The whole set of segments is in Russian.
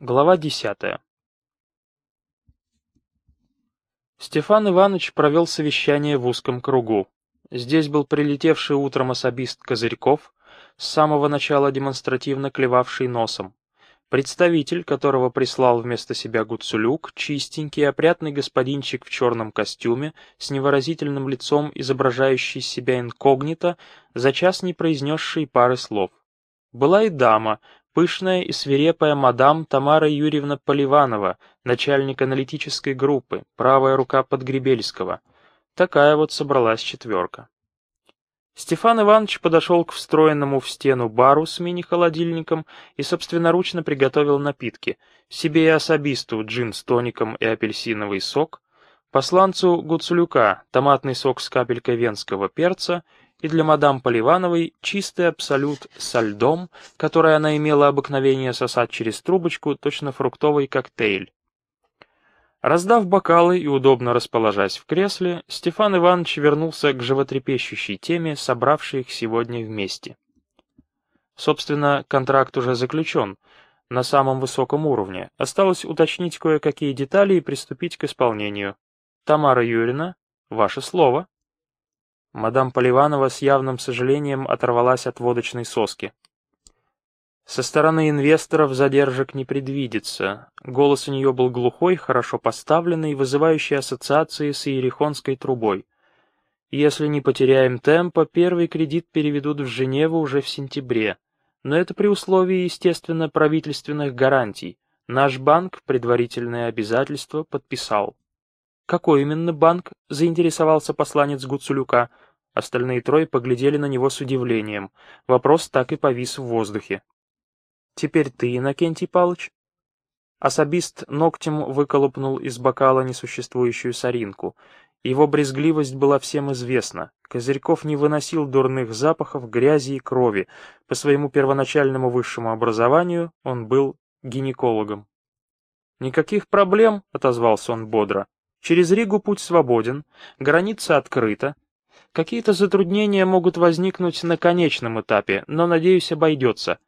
Глава десятая. Стефан Иванович провел совещание в узком кругу. Здесь был прилетевший утром особист Козырьков, с самого начала демонстративно клевавший носом. Представитель, которого прислал вместо себя Гуцулюк, чистенький, опрятный господинчик в черном костюме, с невыразительным лицом, изображающий себя инкогнито, за час не произнесший пары слов. Была и дама, пышная и свирепая мадам Тамара Юрьевна Поливанова, начальник аналитической группы, правая рука Подгребельского. Такая вот собралась четверка. Стефан Иванович подошел к встроенному в стену бару с мини-холодильником и собственноручно приготовил напитки. Себе и особисту джин с тоником и апельсиновый сок, посланцу Гуцулюка томатный сок с капелькой венского перца и для мадам Поливановой чистый абсолют со льдом, который она имела обыкновение сосать через трубочку, точно фруктовый коктейль. Раздав бокалы и удобно расположась в кресле, Стефан Иванович вернулся к животрепещущей теме, собравшей их сегодня вместе. Собственно, контракт уже заключен, на самом высоком уровне. Осталось уточнить кое-какие детали и приступить к исполнению. Тамара Юрьевна, ваше слово. Мадам Поливанова с явным сожалением оторвалась от водочной соски. Со стороны инвесторов задержек не предвидится. Голос у нее был глухой, хорошо поставленный, вызывающий ассоциации с Иерихонской трубой. Если не потеряем темпа, первый кредит переведут в Женеву уже в сентябре. Но это при условии, естественно, правительственных гарантий. Наш банк предварительное обязательство подписал. «Какой именно банк?» — заинтересовался посланец Гуцулюка. Остальные трое поглядели на него с удивлением. Вопрос так и повис в воздухе. «Теперь ты, Иннокентий Палыч?» Особист ногтем выколупнул из бокала несуществующую соринку. Его брезгливость была всем известна. Козырьков не выносил дурных запахов, грязи и крови. По своему первоначальному высшему образованию он был гинекологом. «Никаких проблем», — отозвался он бодро. Через Ригу путь свободен, граница открыта. Какие-то затруднения могут возникнуть на конечном этапе, но, надеюсь, обойдется.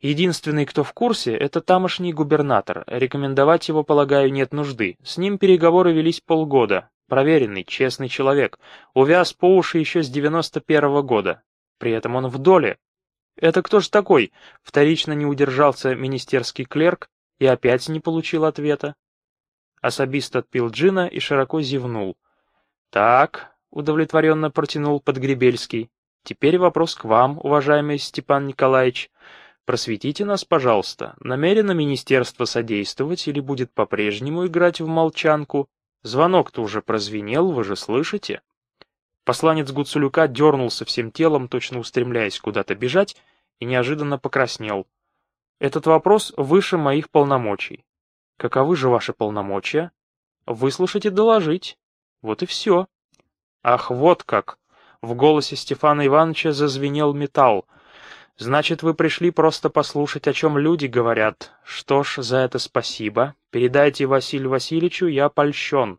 Единственный, кто в курсе, это тамошний губернатор. Рекомендовать его, полагаю, нет нужды. С ним переговоры велись полгода. Проверенный, честный человек. Увяз по уши еще с 91-го года. При этом он в доле. Это кто ж такой? Вторично не удержался министерский клерк и опять не получил ответа. Особист отпил джина и широко зевнул. «Так», — удовлетворенно протянул Подгребельский, — «теперь вопрос к вам, уважаемый Степан Николаевич. Просветите нас, пожалуйста, намерено министерство содействовать или будет по-прежнему играть в молчанку? Звонок-то уже прозвенел, вы же слышите?» Посланец Гуцулюка дернулся всем телом, точно устремляясь куда-то бежать, и неожиданно покраснел. «Этот вопрос выше моих полномочий. Каковы же ваши полномочия? Выслушать и доложить. Вот и все. Ах, вот как! В голосе Стефана Ивановича зазвенел металл. Значит, вы пришли просто послушать, о чем люди говорят. Что ж, за это спасибо. Передайте Василию Васильевичу, я польщен.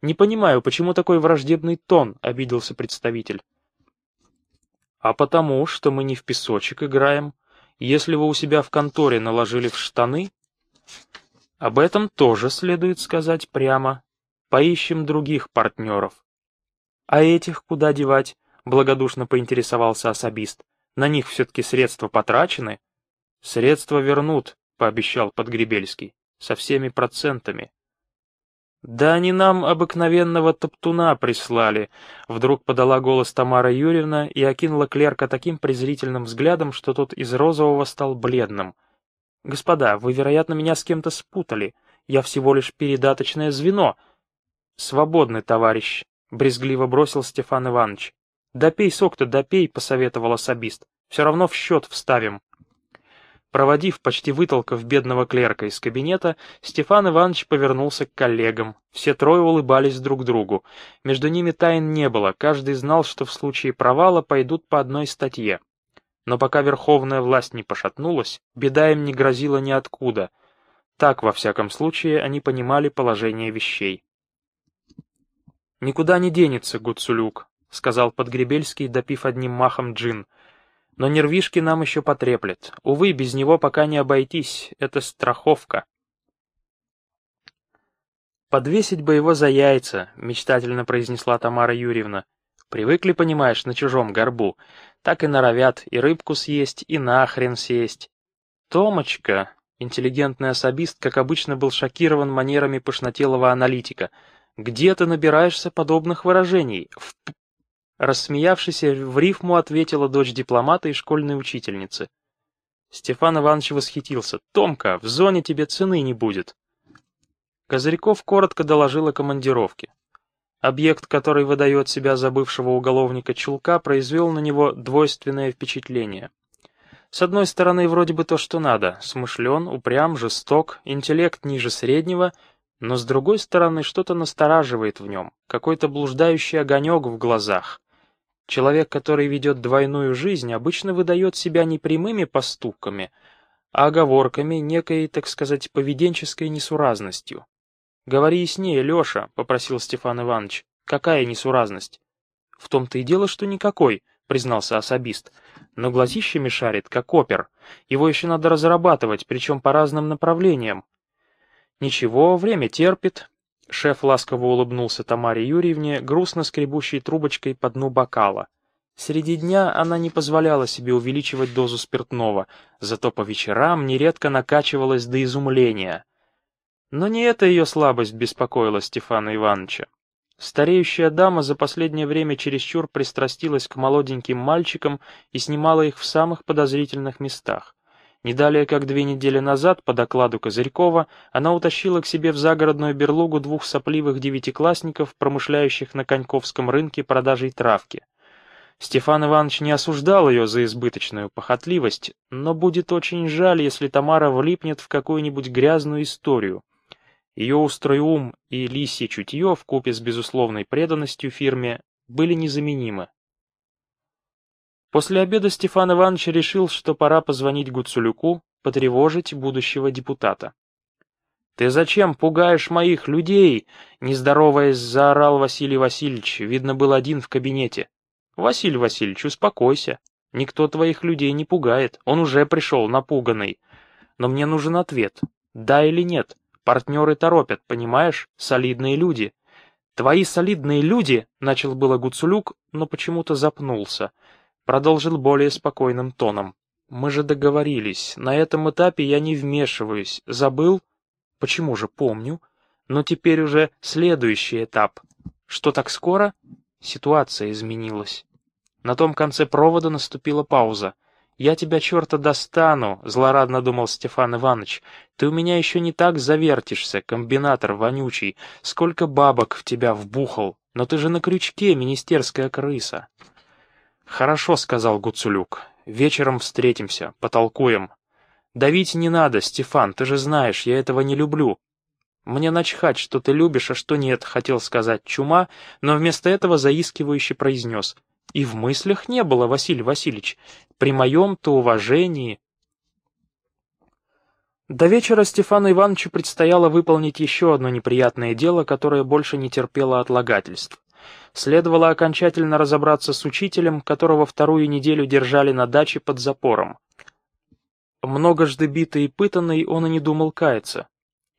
Не понимаю, почему такой враждебный тон, обиделся представитель. А потому, что мы не в песочек играем. Если вы у себя в конторе наложили в штаны, об этом тоже следует сказать прямо. Поищем других партнеров. А этих куда девать? Благодушно поинтересовался особист. На них все-таки средства потрачены. Средства вернут, пообещал Подгребельский. Со всеми процентами. «Да они нам обыкновенного топтуна прислали», — вдруг подала голос Тамара Юрьевна и окинула клерка таким презрительным взглядом, что тот из розового стал бледным. «Господа, вы, вероятно, меня с кем-то спутали. Я всего лишь передаточное звено». «Свободный, товарищ», — брезгливо бросил Стефан Иванович. «Допей сок-то, допей», — посоветовал особист. «Все равно в счет вставим». Проводив, почти вытолкав бедного клерка из кабинета, Стефан Иванович повернулся к коллегам. Все трое улыбались друг другу. Между ними тайн не было, каждый знал, что в случае провала пойдут по одной статье. Но пока верховная власть не пошатнулась, беда им не грозила ниоткуда. Так, во всяком случае, они понимали положение вещей. «Никуда не денется, Гуцулюк», — сказал Подгребельский, допив одним махом джин. Но нервишки нам еще потреплет. Увы, без него пока не обойтись, это страховка. «Подвесить бы его за яйца», — мечтательно произнесла Тамара Юрьевна. «Привыкли, понимаешь, на чужом горбу. Так и норовят и рыбку съесть, и нахрен съесть». «Томочка», — интеллигентный особист, как обычно, был шокирован манерами пышнотелого аналитика. «Где ты набираешься подобных выражений?» в Рассмеявшись, в рифму ответила дочь дипломата и школьной учительницы. Стефан Иванович восхитился. «Томка, в зоне тебе цены не будет». Козырьков коротко доложил о командировке. Объект, который выдает себя за бывшего уголовника Чулка, произвел на него двойственное впечатление. С одной стороны, вроде бы то, что надо, смышлен, упрям, жесток, интеллект ниже среднего, но с другой стороны, что-то настораживает в нем, какой-то блуждающий огонек в глазах. Человек, который ведет двойную жизнь, обычно выдает себя не прямыми поступками, а оговорками, некой, так сказать, поведенческой несуразностью. «Говори яснее, Леша», — попросил Стефан Иванович. «Какая несуразность?» «В том-то и дело, что никакой», — признался особист. «Но глазищами шарит, как опер. Его еще надо разрабатывать, причем по разным направлениям». «Ничего, время терпит». Шеф ласково улыбнулся Тамаре Юрьевне, грустно скребущей трубочкой по дну бокала. Среди дня она не позволяла себе увеличивать дозу спиртного, зато по вечерам нередко накачивалась до изумления. Но не эта ее слабость беспокоила Стефана Ивановича. Стареющая дама за последнее время чересчур пристрастилась к молоденьким мальчикам и снимала их в самых подозрительных местах. Не далее, как две недели назад, по докладу Козырькова, она утащила к себе в загородную берлогу двух сопливых девятиклассников, промышляющих на Коньковском рынке продажей травки. Стефан Иванович не осуждал ее за избыточную похотливость, но будет очень жаль, если Тамара влипнет в какую-нибудь грязную историю, ее острый ум и лисье чутье вкупе с безусловной преданностью фирме были незаменимы. После обеда Стефан Иванович решил, что пора позвонить Гуцулюку, потревожить будущего депутата. «Ты зачем пугаешь моих людей?» — нездороваясь, заорал Василий Васильевич. Видно, был один в кабинете. «Василий Васильевич, успокойся. Никто твоих людей не пугает. Он уже пришел напуганный. Но мне нужен ответ. Да или нет?» Партнеры торопят, понимаешь? Солидные люди. Твои солидные люди, начал было Гуцулюк, но почему-то запнулся. Продолжил более спокойным тоном. Мы же договорились, на этом этапе я не вмешиваюсь. Забыл? Почему же помню? Но теперь уже следующий этап. Что так скоро? Ситуация изменилась. На том конце провода наступила пауза. «Я тебя, черта, достану», — злорадно думал Стефан Иванович. «Ты у меня еще не так завертишься, комбинатор вонючий. Сколько бабок в тебя вбухал. Но ты же на крючке, министерская крыса». «Хорошо», — сказал Гуцулюк. «Вечером встретимся, потолкуем». «Давить не надо, Стефан, ты же знаешь, я этого не люблю». «Мне начхать, что ты любишь, а что нет», — хотел сказать Чума, но вместо этого заискивающе произнес. «И в мыслях не было, Василий Васильевич при моем-то уважении. До вечера Стефану Ивановичу предстояло выполнить еще одно неприятное дело, которое больше не терпело отлагательств. Следовало окончательно разобраться с учителем, которого вторую неделю держали на даче под запором. Многожды битый и пытанный, он и не думал каяться.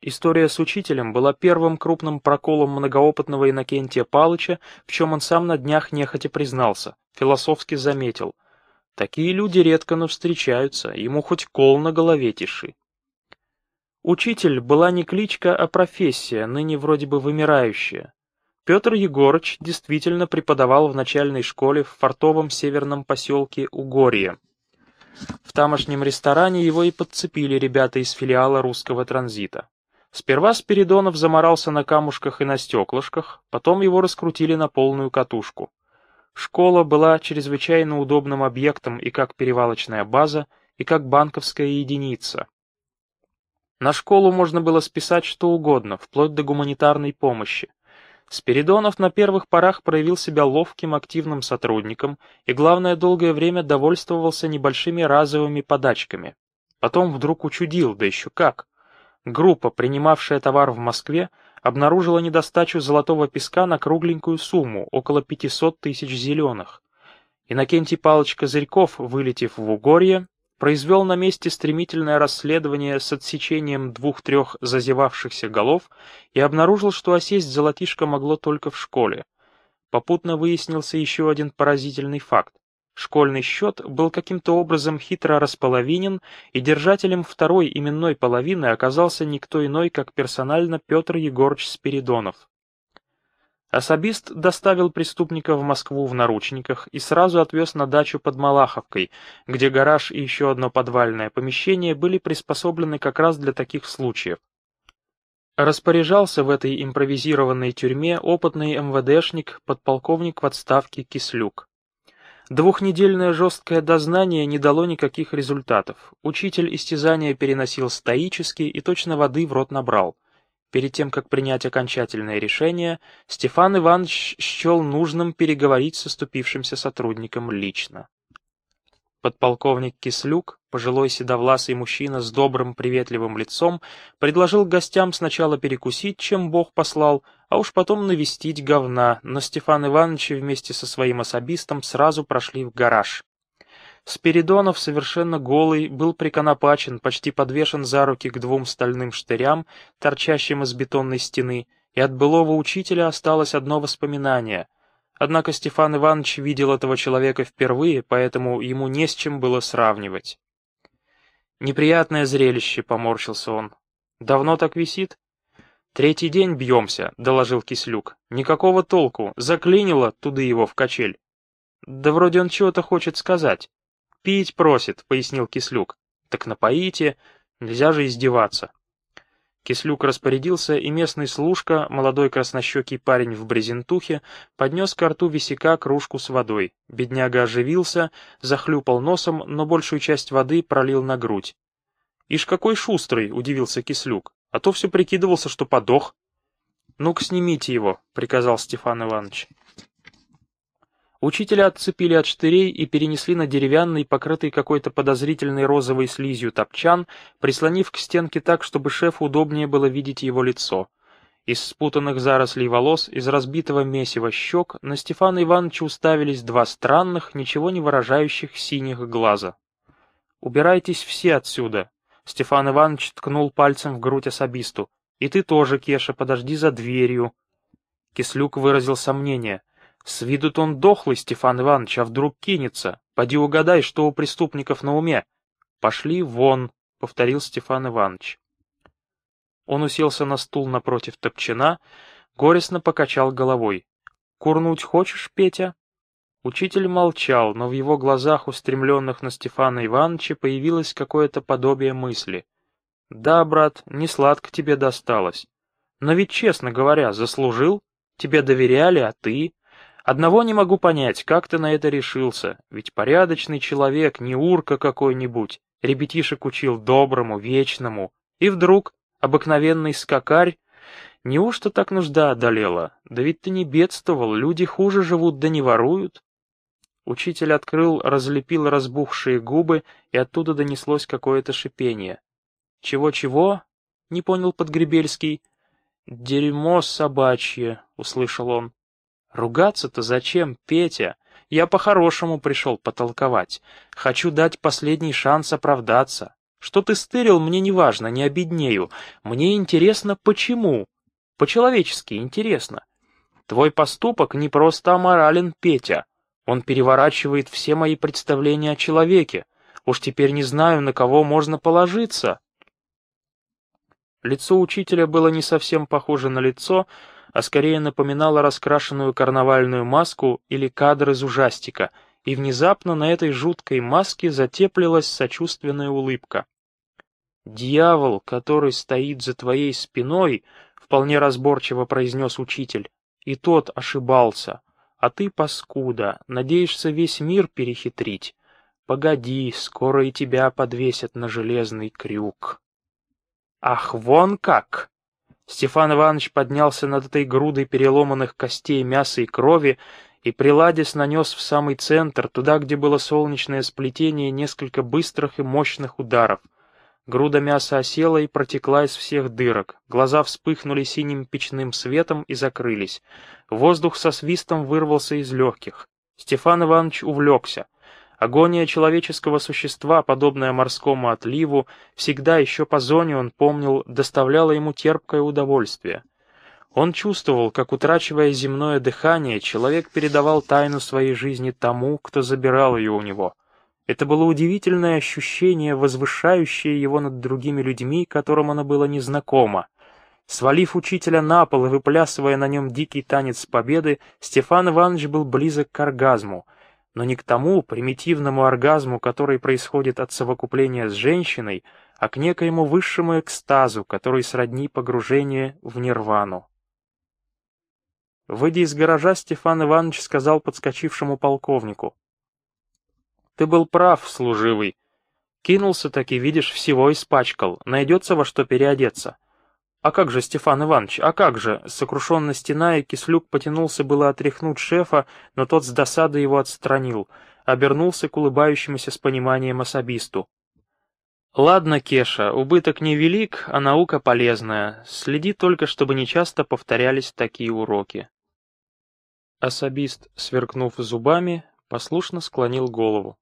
История с учителем была первым крупным проколом многоопытного Иннокентия Палыча, в чем он сам на днях нехотя признался, философски заметил. Такие люди редко, но встречаются, ему хоть кол на голове тиши. Учитель была не кличка, а профессия, ныне вроде бы вымирающая. Петр Егорыч действительно преподавал в начальной школе в фортовом северном поселке Угорье. В тамошнем ресторане его и подцепили ребята из филиала русского транзита. Сперва Спиридонов заморался на камушках и на стеклышках, потом его раскрутили на полную катушку. Школа была чрезвычайно удобным объектом и как перевалочная база, и как банковская единица. На школу можно было списать что угодно, вплоть до гуманитарной помощи. Спиридонов на первых порах проявил себя ловким активным сотрудником и, главное, долгое время довольствовался небольшими разовыми подачками. Потом вдруг учудил, да еще как. Группа, принимавшая товар в Москве, обнаружила недостачу золотого песка на кругленькую сумму, около 500 тысяч зеленых. Иннокентий Павлович Козырьков, вылетев в Угорье, произвел на месте стремительное расследование с отсечением двух-трех зазевавшихся голов и обнаружил, что осесть золотишко могло только в школе. Попутно выяснился еще один поразительный факт. Школьный счет был каким-то образом хитро располовинен, и держателем второй именной половины оказался никто иной, как персонально Петр Егорович Спиридонов. Особист доставил преступника в Москву в наручниках и сразу отвез на дачу под Малаховкой, где гараж и еще одно подвальное помещение были приспособлены как раз для таких случаев. Распоряжался в этой импровизированной тюрьме опытный МВДшник, подполковник в отставке Кислюк. Двухнедельное жесткое дознание не дало никаких результатов. Учитель истязания переносил стоически и точно воды в рот набрал. Перед тем, как принять окончательное решение, Стефан Иванович счел нужным переговорить с оступившимся сотрудником лично. Подполковник Кислюк, пожилой седовласый мужчина с добрым приветливым лицом, предложил гостям сначала перекусить, чем Бог послал, а уж потом навестить говна, но Стефан Иванович вместе со своим особистом сразу прошли в гараж. Спиридонов, совершенно голый, был приконопачен, почти подвешен за руки к двум стальным штырям, торчащим из бетонной стены, и от былого учителя осталось одно воспоминание — Однако Стефан Иванович видел этого человека впервые, поэтому ему не с чем было сравнивать. «Неприятное зрелище», — поморщился он. «Давно так висит?» «Третий день бьемся», — доложил Кислюк. «Никакого толку. Заклинило туды его в качель». «Да вроде он чего-то хочет сказать». «Пить просит», — пояснил Кислюк. «Так напоите. Нельзя же издеваться». Кислюк распорядился, и местный служка, молодой краснощекий парень в брезентухе, поднес к рту висяка кружку с водой. Бедняга оживился, захлюпал носом, но большую часть воды пролил на грудь. «Ишь какой шустрый!» — удивился Кислюк. «А то все прикидывался, что подох». «Ну-ка снимите его», — приказал Стефан Иванович. Учителя отцепили от штырей и перенесли на деревянный, покрытый какой-то подозрительной розовой слизью топчан, прислонив к стенке так, чтобы шефу удобнее было видеть его лицо. Из спутанных зарослей волос, из разбитого месива щек на Стефана Ивановича уставились два странных, ничего не выражающих синих глаза. «Убирайтесь все отсюда!» Стефан Иванович ткнул пальцем в грудь особисту. «И ты тоже, Кеша, подожди за дверью!» Кислюк выразил сомнение — с виду-то он дохлый, Стефан Иванович, а вдруг кинется. Поди угадай, что у преступников на уме. Пошли вон, — повторил Стефан Иванович. Он уселся на стул напротив топчина, горестно покачал головой. «Курнуть хочешь, Петя?» Учитель молчал, но в его глазах, устремленных на Стефана Ивановича, появилось какое-то подобие мысли. «Да, брат, не сладко тебе досталось. Но ведь, честно говоря, заслужил. Тебе доверяли, а ты...» Одного не могу понять, как ты на это решился, ведь порядочный человек, не урка какой-нибудь, ребятишек учил доброму, вечному, и вдруг обыкновенный скакарь, неужто так нужда одолела? Да ведь ты не бедствовал, люди хуже живут, да не воруют. Учитель открыл, разлепил разбухшие губы, и оттуда донеслось какое-то шипение. «Чего-чего?» — не понял Подгребельский. «Дерьмо собачье», — услышал он. Ругаться-то зачем, Петя? Я по-хорошему пришел потолковать. Хочу дать последний шанс оправдаться. Что ты стырил, мне не важно, не обеднею. Мне интересно, почему. По-человечески интересно. Твой поступок не просто аморален, Петя. Он переворачивает все мои представления о человеке. Уж теперь не знаю, на кого можно положиться. Лицо учителя было не совсем похоже на лицо, а скорее напоминала раскрашенную карнавальную маску или кадр из ужастика, и внезапно на этой жуткой маске затеплилась сочувственная улыбка. «Дьявол, который стоит за твоей спиной», — вполне разборчиво произнес учитель, — «и тот ошибался, а ты, паскуда, надеешься весь мир перехитрить. Погоди, скоро и тебя подвесят на железный крюк». «Ах, вон как!» Стефан Иванович поднялся над этой грудой переломанных костей, мяса и крови, и приладис нанес в самый центр, туда, где было солнечное сплетение, несколько быстрых и мощных ударов. Груда мяса осела и протекла из всех дырок, глаза вспыхнули синим печным светом и закрылись. Воздух со свистом вырвался из легких. Стефан Иванович увлекся. Агония человеческого существа, подобная морскому отливу, всегда еще по зоне, он помнил, доставляла ему терпкое удовольствие. Он чувствовал, как, утрачивая земное дыхание, человек передавал тайну своей жизни тому, кто забирал ее у него. Это было удивительное ощущение, возвышающее его над другими людьми, которым оно было незнакомо. Свалив учителя на пол и выплясывая на нем дикий танец победы, Стефан Иванович был близок к оргазму, но не к тому примитивному оргазму, который происходит от совокупления с женщиной, а к некоему высшему экстазу, который сродни погружение в нирвану. Выйдя из гаража, Стефан Иванович сказал подскочившему полковнику. «Ты был прав, служивый. Кинулся таки, видишь, всего испачкал, найдется во что переодеться. «А как же, Стефан Иванович, а как же?» Сокрушенно стеная, Кислюк потянулся было отряхнуть шефа, но тот с досады его отстранил, обернулся к улыбающемуся с пониманием особисту. «Ладно, Кеша, убыток невелик, а наука полезная. Следи только, чтобы нечасто повторялись такие уроки». Особист, сверкнув зубами, послушно склонил голову.